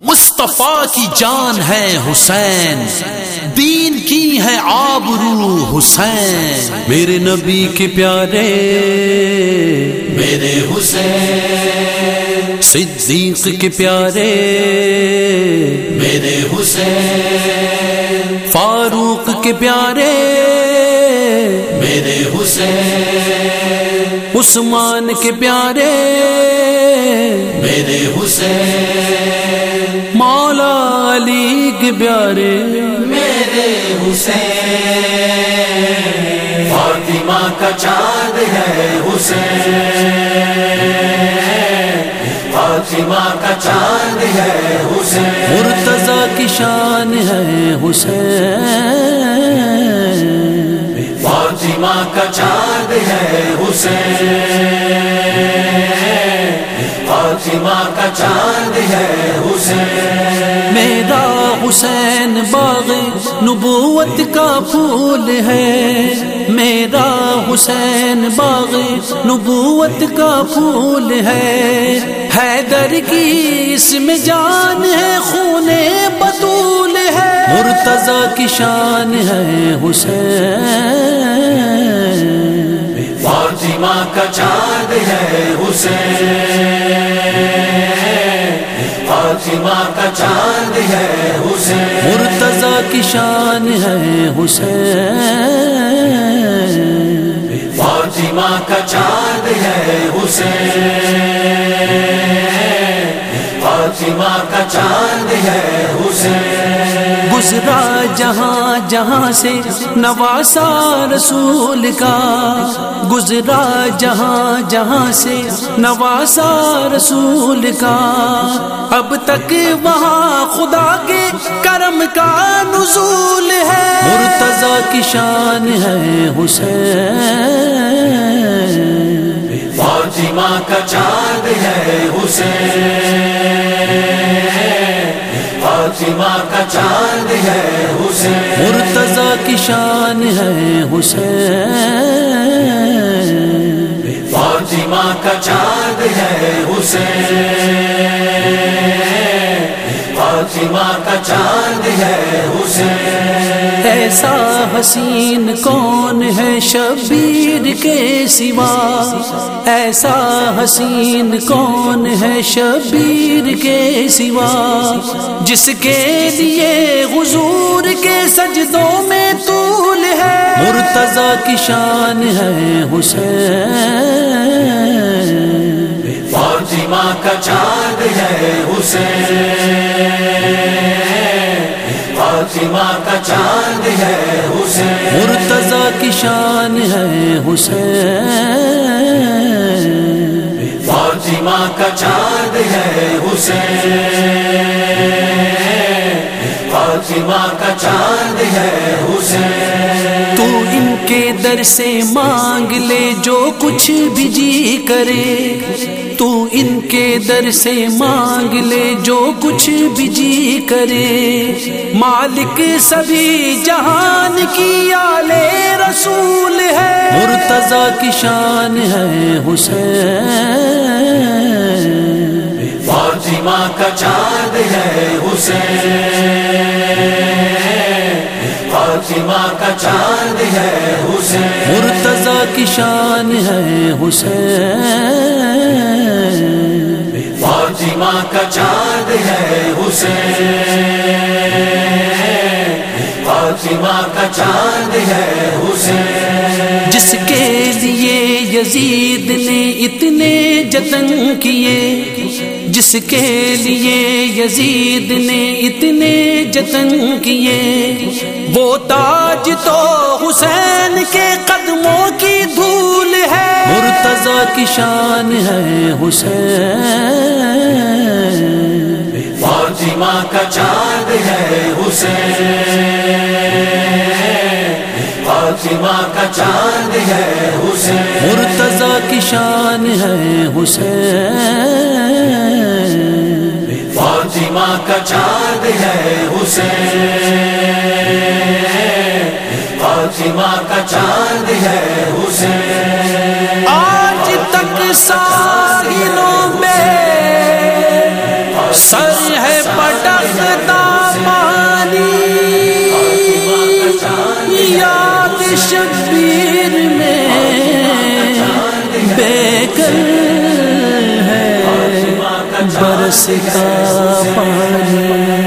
مصطفیٰ کی جان ہے حسین دین کی ہے آبرو حسین۔ میرے نبی کے پیارے میرے حسین۔ صدیق کے پیارے میرے حسین۔ فاروق کے پیارے میرے حسین۔ عثمان کے پیارے میرے حسین۔ کے پیارے۔ میرے حسین فاطمہ کا چاند ہے حسین۔ فاطمہ کا چاند ہے حسین۔ مرتضی کی شان ہے حسین۔ فاطمہ کا چاند ہے حسین۔ فاطمہ کا چاند ہے حسین۔ میرا حسین باغ نبوت کا پھول ہے۔ میرا حسین باغ نبوت کا پھول ہے۔ حیدر کی اس میں جان ہے، خون بطول ہے۔ مرتضی کی شان ہے حسین۔ فاطمہ کا چاند ہے حسین۔ فاطمہ کا چاند ہے حسین۔ مرتضی کی شان ہے حسین۔ فاطمہ کا چاند ہے حسین۔ فاطمہ کا چاند ہے حسین۔ گزرا جہاں جہاں سے نواسا رسول کا۔ گزرا جہاں جہاں سے نواسا رسول کا۔ اب تک وہاں خدا کے کرم کا نزول ہے۔ مرتضی کی شان ہے حسین۔ فاطمہ کا چاند ہے حسین۔ فاطمہ کا چاند ہے حسین۔ مرتضی کی شان ہے حسین۔ فاطمہ کا چاند ہے حسین۔ فاطمہ کا چاند ہے حسین۔ ایسا حسین کون ہے شبیر کے سوا؟ ایسا حسین کون ہے شبیر کے سوا؟ جس کے لیے حضور کے سجدوں میں طول ہے مرتضی کی شان ہے حسین۔ فاطمہ کا چاند ہے حسین۔ فاطمہ کا چاند ہے حسین۔ مرتضی کی شان ہے حسین۔ فاطمہ کا چاند ہے حسین۔ فاطمہ کا چاند ہے حسین۔ کے در سے مانگ لے جو کچھ بھی جی کرے۔ تو ان کے در سے مانگ لے جو کچھ بھی جی کرے۔ مالک سبھی جہان کی آلے رسول ہے۔ مرتضی کی شان ہے حسین۔ فاطمہ کا چاند ہے حسین۔ فاطمہ کا چاند ہے شان ہے حسین۔ فاطمہ کا چاند ہے حسین۔ فاطمہ کا چاند ہے حسین۔ جس کے لیے یزید نے اتنے جتن کیے، جس کے لیے یزید نے اتنے جتن کیے، وہ تاج تو حسین کے قدموں کی دھول ہے۔ مرتضی کی شان ہے حسین۔ فاطمہ کا شان ہے حسین۔ فاطمہ کا چاند ہے حسین۔ فاطمہ کا چاند ہے حسین۔ آج تک ساحلوں میں سر ہے پڑ بہتا پانی یاد شبیر کر ہے برستا پانی کا چاند